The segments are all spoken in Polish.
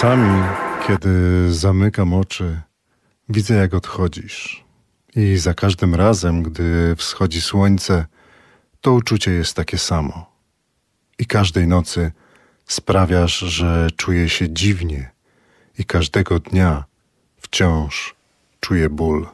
Czasami, kiedy zamykam oczy, widzę jak odchodzisz. I za każdym razem, gdy wschodzi słońce, to uczucie jest takie samo. I każdej nocy sprawiasz, że czuję się dziwnie, i każdego dnia wciąż czuję ból.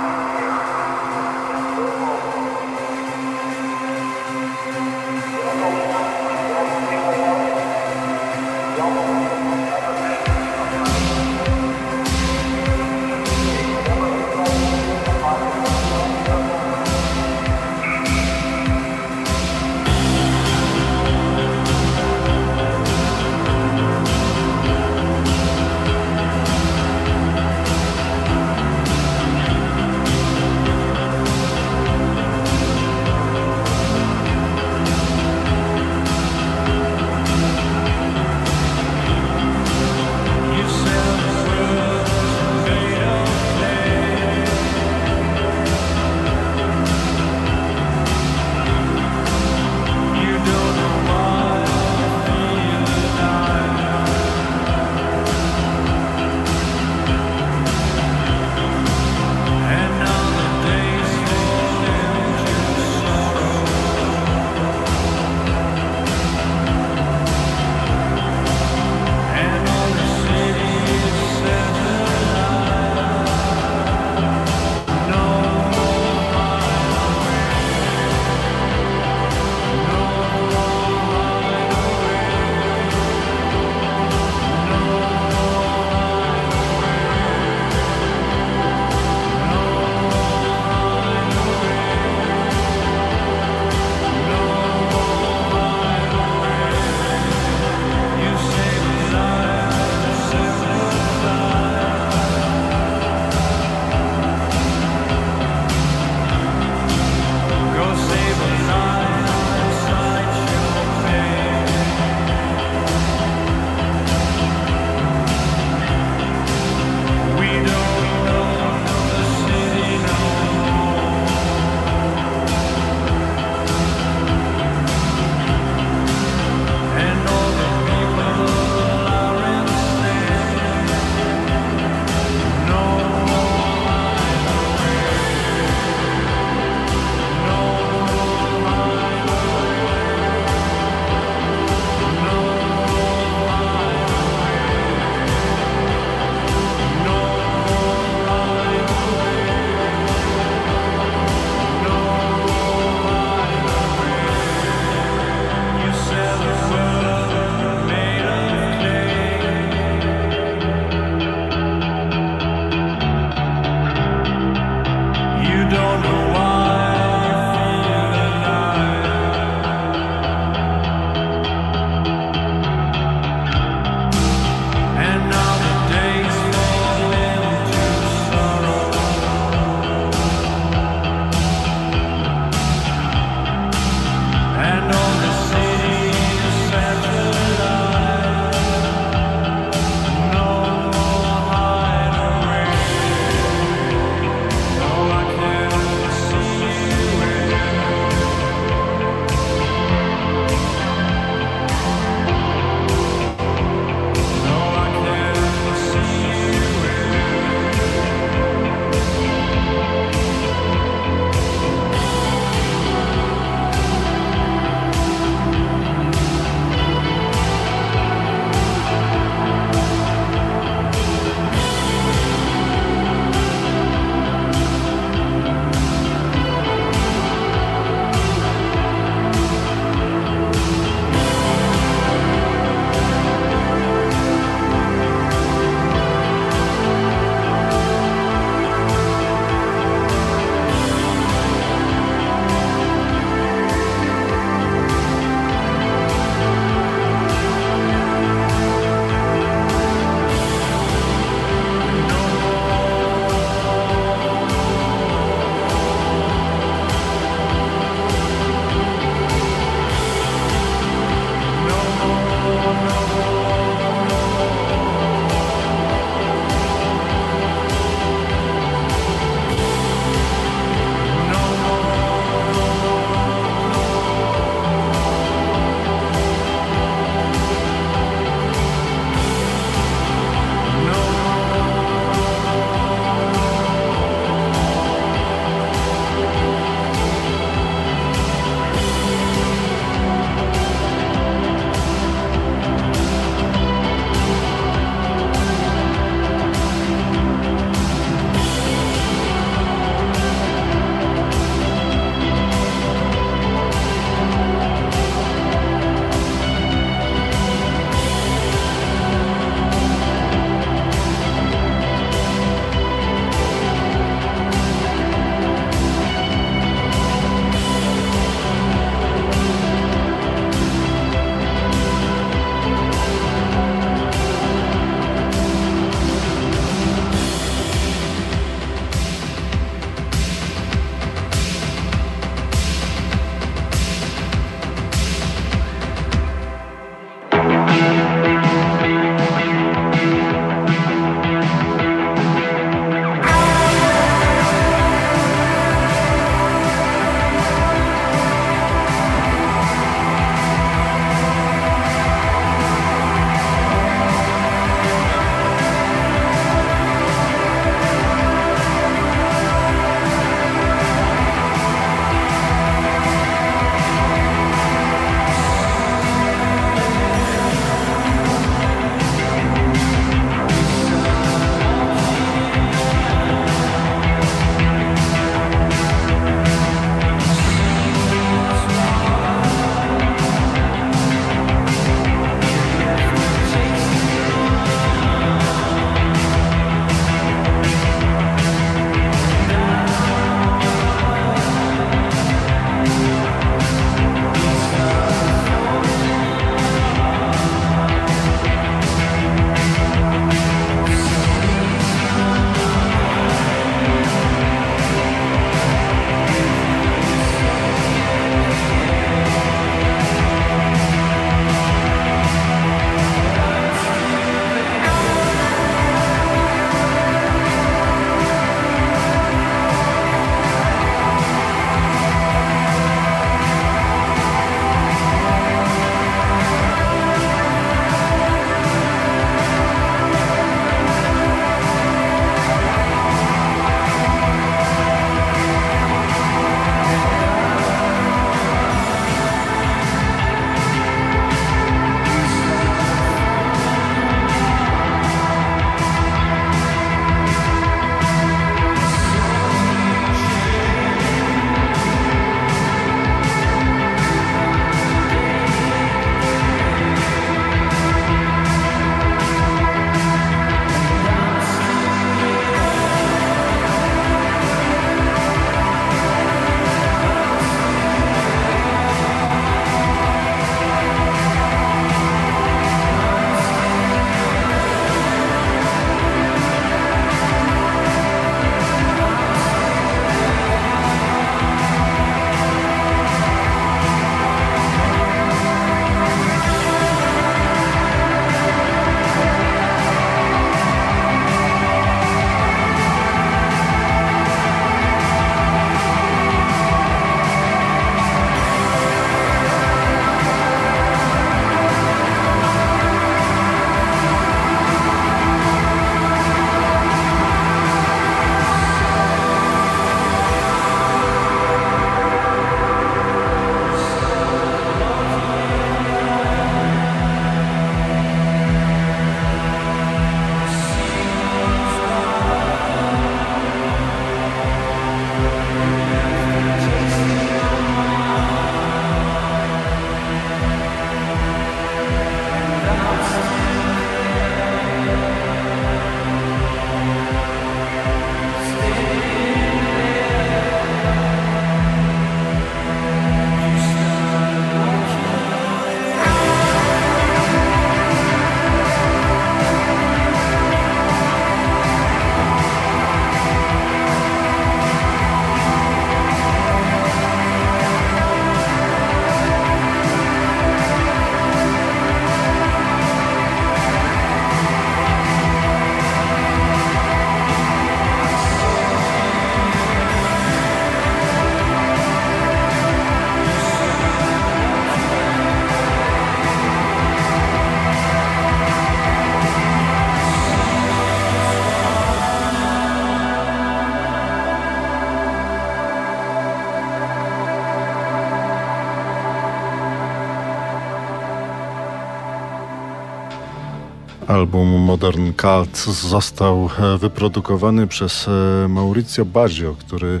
Album Modern Cult został e, wyprodukowany przez e, Mauricio Baggio, który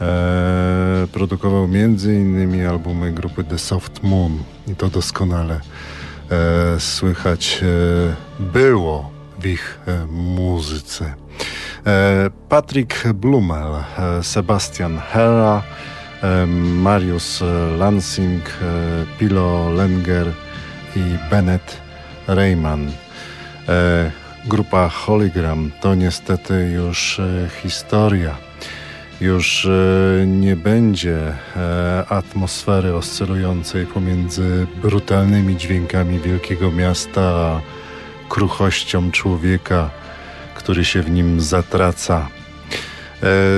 e, produkował innymi albumy grupy The Soft Moon i to doskonale słychać było w ich muzyce. Patrick Blumel, Sebastian Hera, Marius Lansing, Pilo Lenger i Bennett Rayman. E, grupa Hologram to niestety już e, historia. Już e, nie będzie atmosfery oscylującej pomiędzy brutalnymi dźwiękami wielkiego miasta a kruchością człowieka, który się w nim zatraca.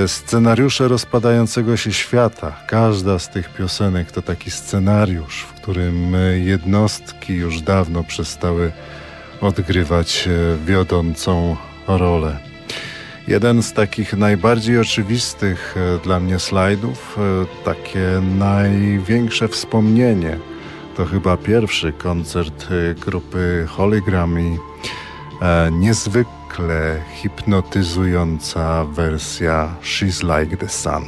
Scenariusze rozpadającego się świata. Każda z tych piosenek to taki scenariusz, w którym jednostki już dawno przestały odgrywać e, wiodącą rolę. Jeden z takich najbardziej oczywistych e, dla mnie slajdów, e, takie największe wspomnienie, to chyba pierwszy koncert grupy Hologram i niezwykle hipnotyzująca wersja She's Like the Sun.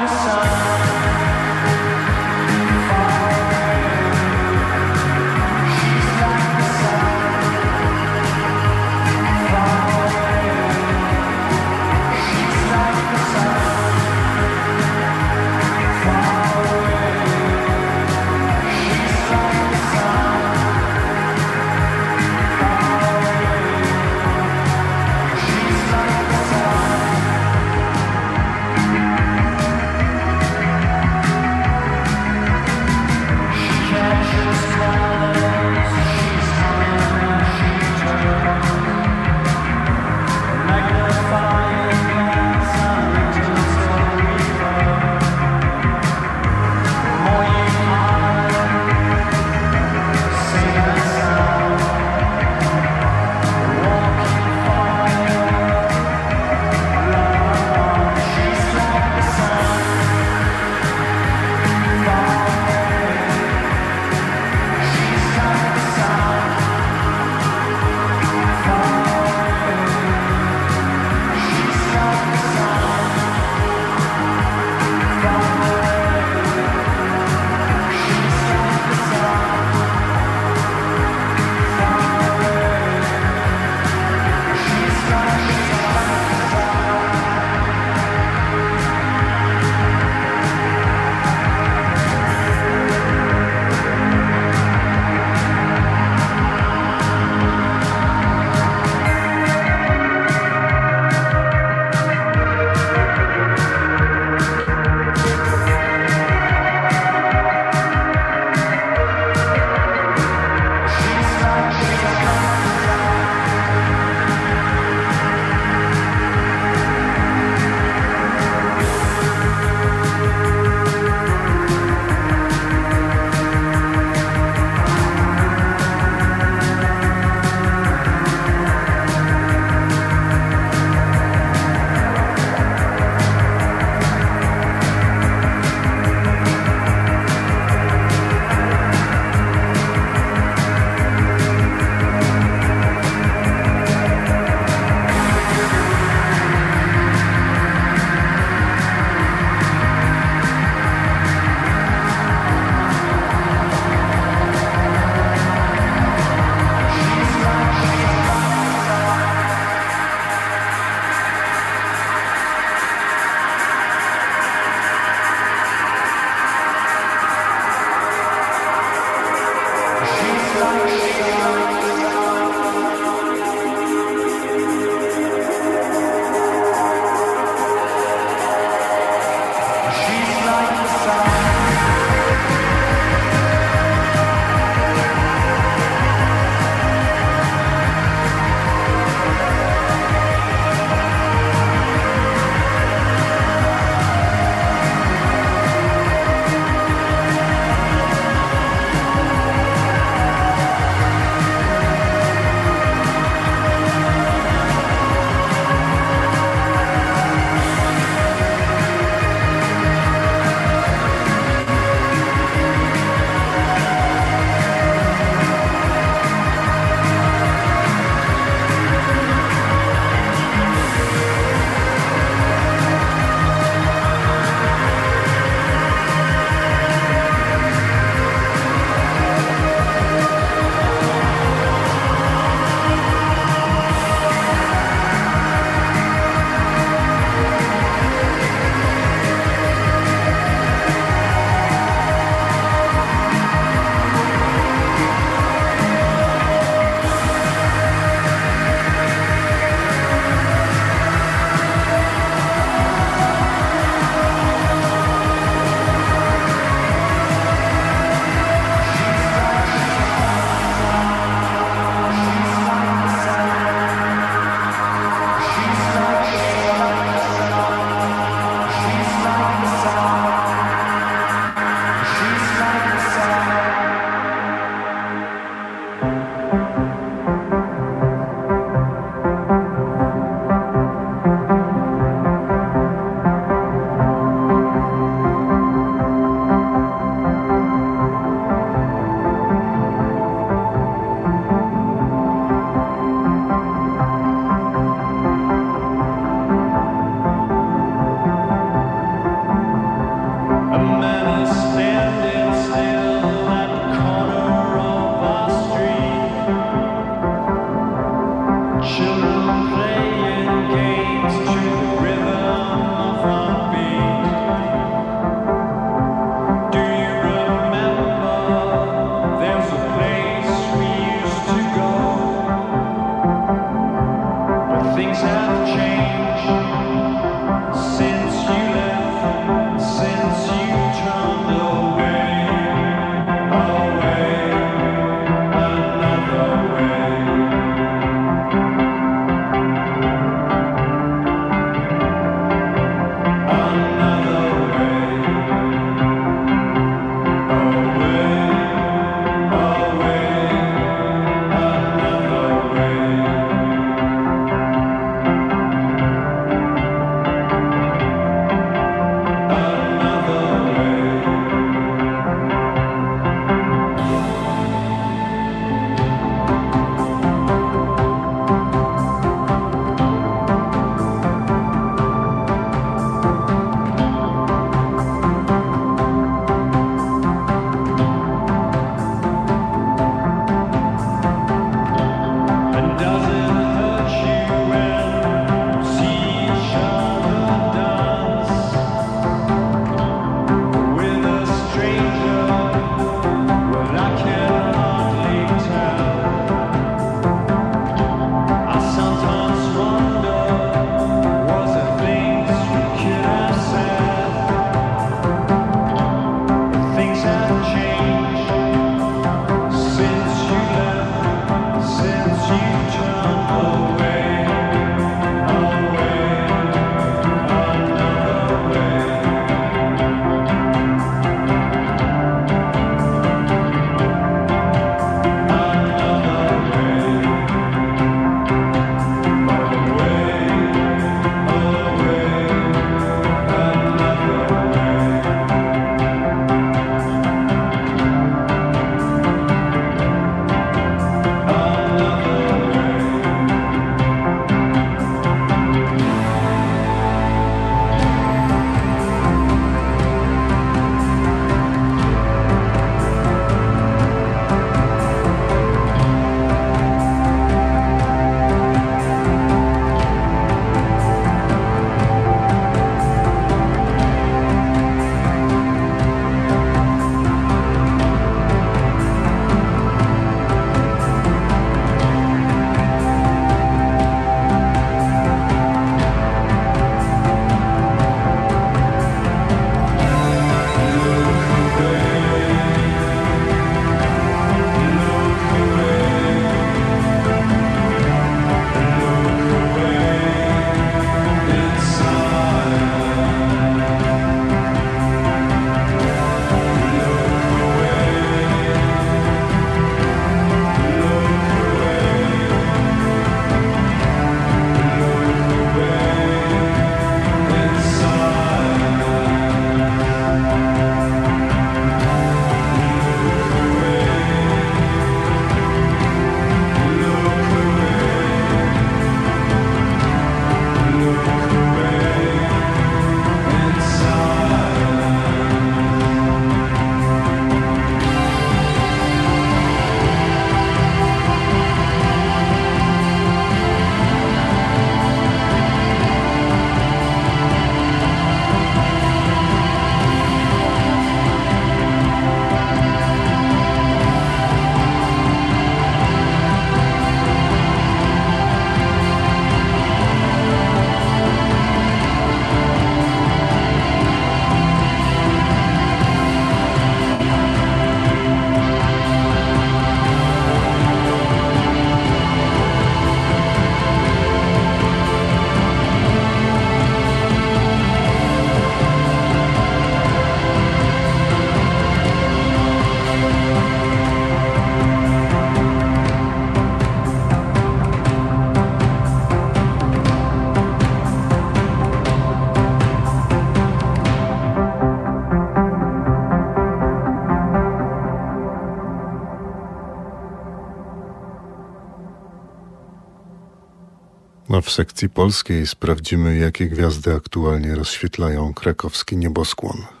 W sekcji polskiej sprawdzimy, jakie gwiazdy aktualnie rozświetlają krakowski nieboskłon.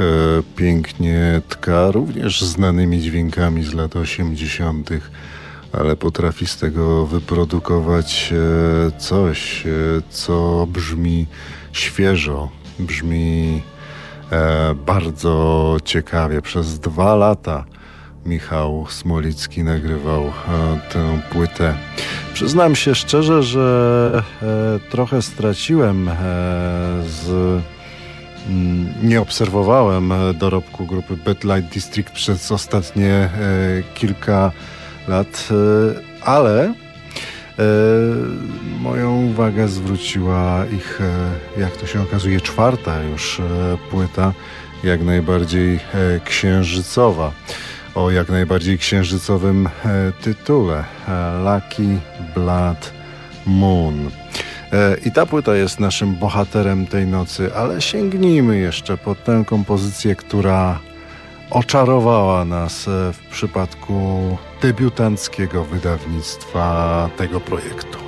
E, pięknie tka, również znanymi dźwiękami z lat 80., ale potrafi z tego wyprodukować e, coś, e, co brzmi świeżo, brzmi bardzo ciekawie. Przez dwa lata Michał Smolicki nagrywał tę płytę. Przyznam się szczerze, że trochę straciłem z nie obserwowałem dorobku grupy Bad Light District przez ostatnie kilka lat, ale moją uwagę zwróciła ich, jak to się okazuje, czwarta już płyta, jak najbardziej księżycowa o jak najbardziej księżycowym e, tytule e, Lucky Blood Moon. E, I ta płyta jest naszym bohaterem tej nocy, ale sięgnijmy jeszcze po tę kompozycję, która oczarowała nas w przypadku debiutanckiego wydawnictwa tego projektu.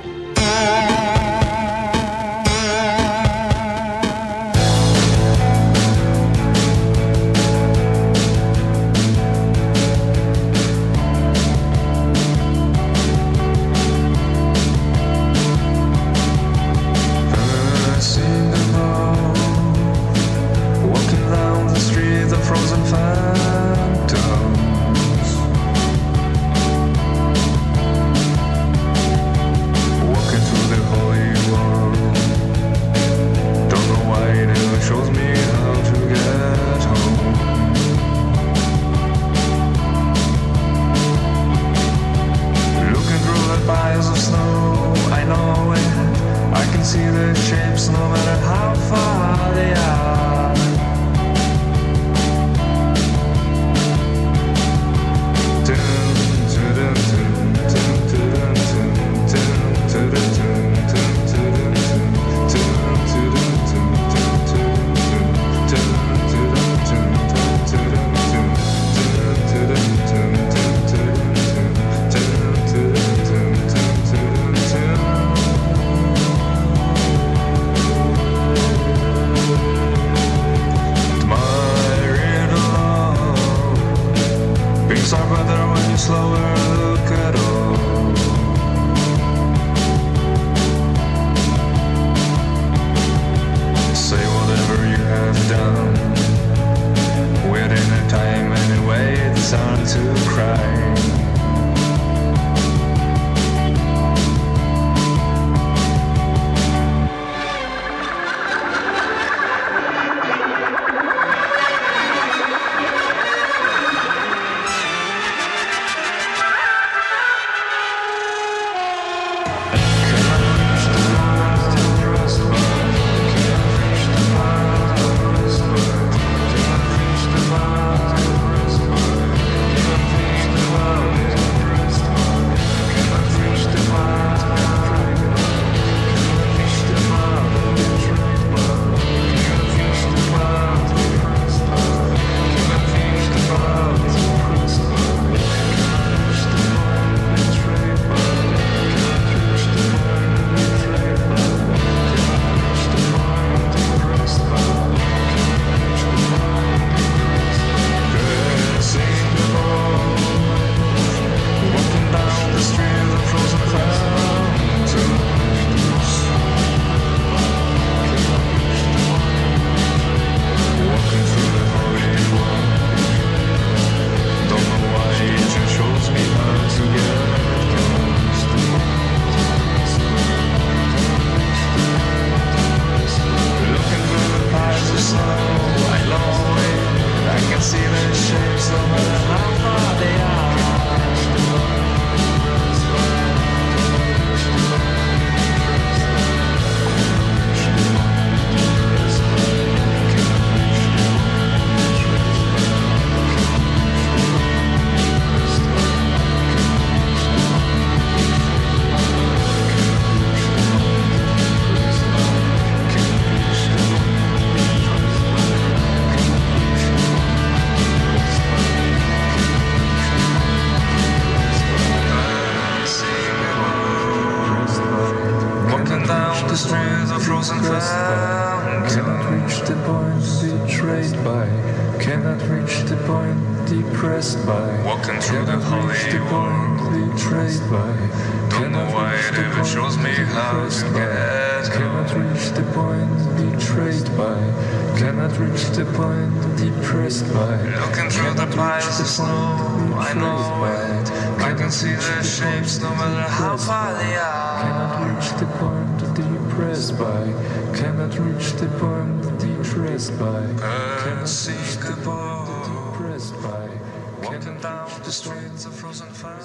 thousand uh, fountains. Cannot reach the point betrayed by, cannot reach the point depressed by. Walking through the holy the point betrayed by. Don't know why it ever shows me how to get. Cannot reach the point betrayed by, cannot reach the point depressed by. Looking through the piles of snow, I know it. I can see their shapes no matter how far they are. Cannot reach the point dress by. Cannot reach the point depressed by. Cannot reach the point depressed by. Walking down the streets of frozen fire.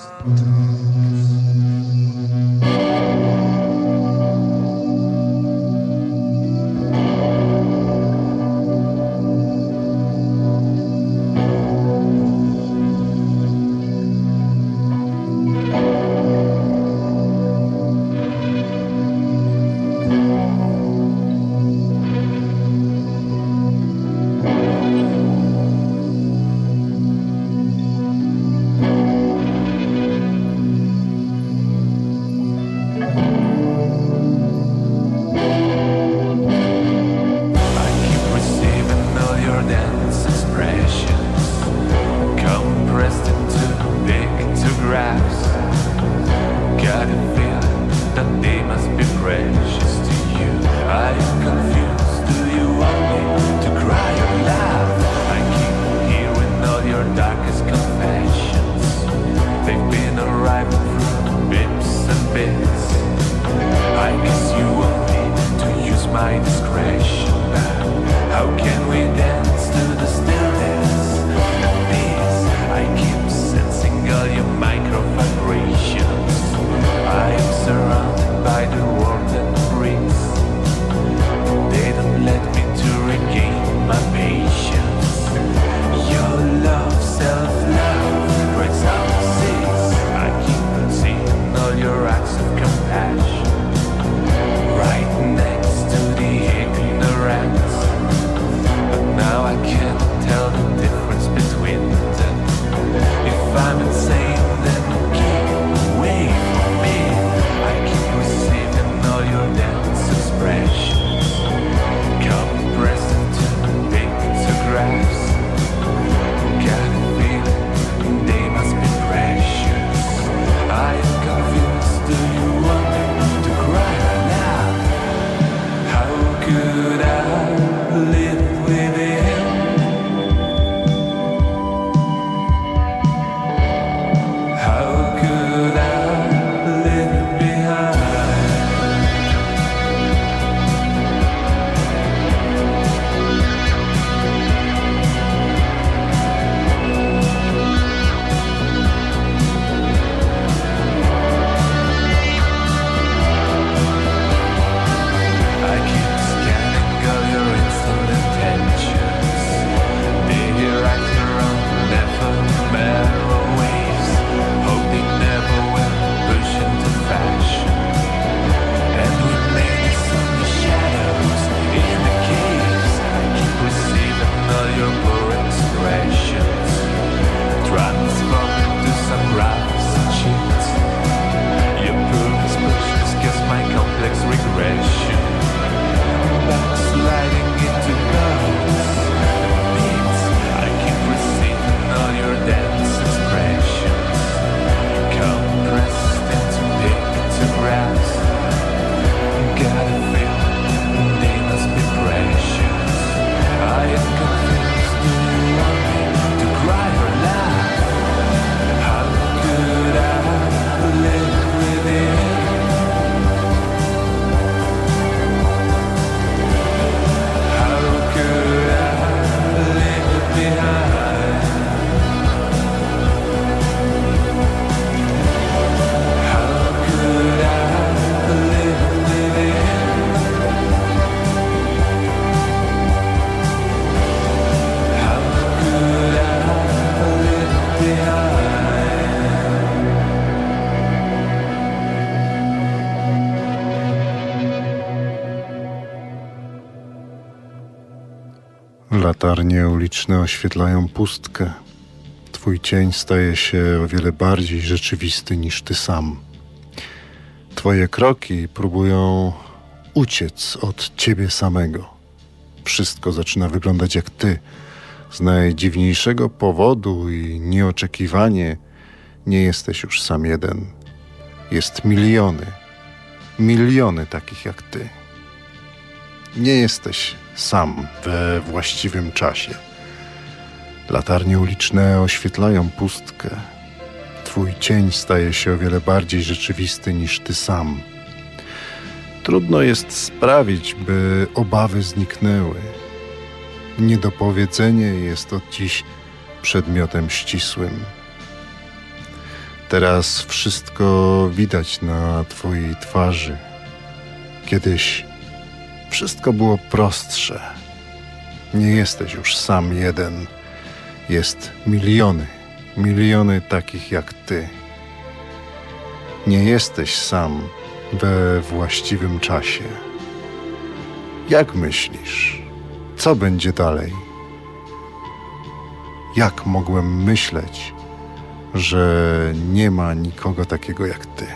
Latarnie uliczne oświetlają pustkę. Twój cień staje się o wiele bardziej rzeczywisty niż ty sam. Twoje kroki próbują uciec od ciebie samego. Wszystko zaczyna wyglądać jak ty. Z najdziwniejszego powodu i nieoczekiwanie nie jesteś już sam jeden. Jest miliony, miliony takich jak ty. Nie jesteś sam we właściwym czasie. Latarnie uliczne oświetlają pustkę. Twój cień staje się o wiele bardziej rzeczywisty niż ty sam. Trudno jest sprawić, by obawy zniknęły. Niedopowiedzenie jest od dziś przedmiotem ścisłym. Teraz wszystko widać na Twojej twarzy. Kiedyś wszystko było prostsze. Nie jesteś już sam jeden. Jest miliony, miliony takich jak Ty. Nie jesteś sam we właściwym czasie. Jak myślisz, co będzie dalej? Jak mogłem myśleć, że nie ma nikogo takiego jak ty?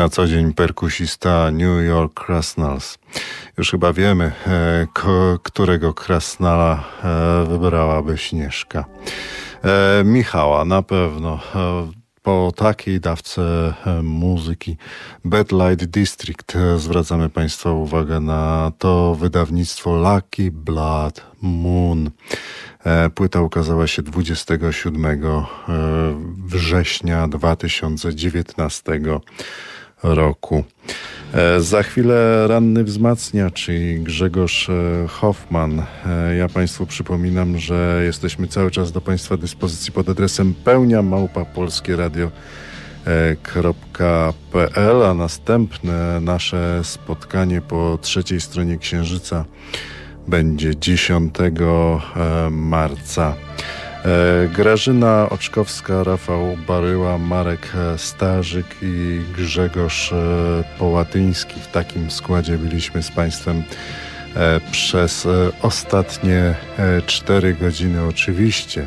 Na co dzień perkusista New York Krasnals. Już chyba wiemy, e, którego Krasnala e, wybrałaby Śnieżka. E, Michała na pewno. Po takiej dawce muzyki Bad Light District zwracamy Państwa uwagę na to wydawnictwo Lucky Blood Moon. Płyta ukazała się 27 e, września 2019 roku. E, Za chwilę ranny wzmacnia, czyli Grzegorz e, Hoffman. E, Ja Państwu przypominam, że jesteśmy cały czas do Państwa dyspozycji pod adresem pełnia małpa polskie radio .pl, a następne nasze spotkanie po trzeciej stronie Księżyca będzie 10 marca. E, Grażyna Oczkowska, Rafał Baryła, Marek e, Starzyk i Grzegorz e, Połatyński. W takim składzie byliśmy z Państwem przez ostatnie cztery godziny oczywiście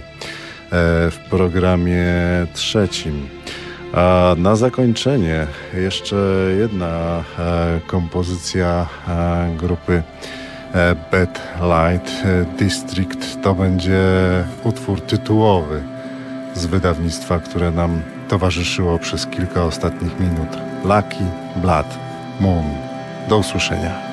w programie trzecim. A na zakończenie jeszcze jedna kompozycja grupy Bad Light e, District. To będzie utwór tytułowy z wydawnictwa, które nam towarzyszyło przez kilka ostatnich minut. Lucky Blood Moon. Do usłyszenia.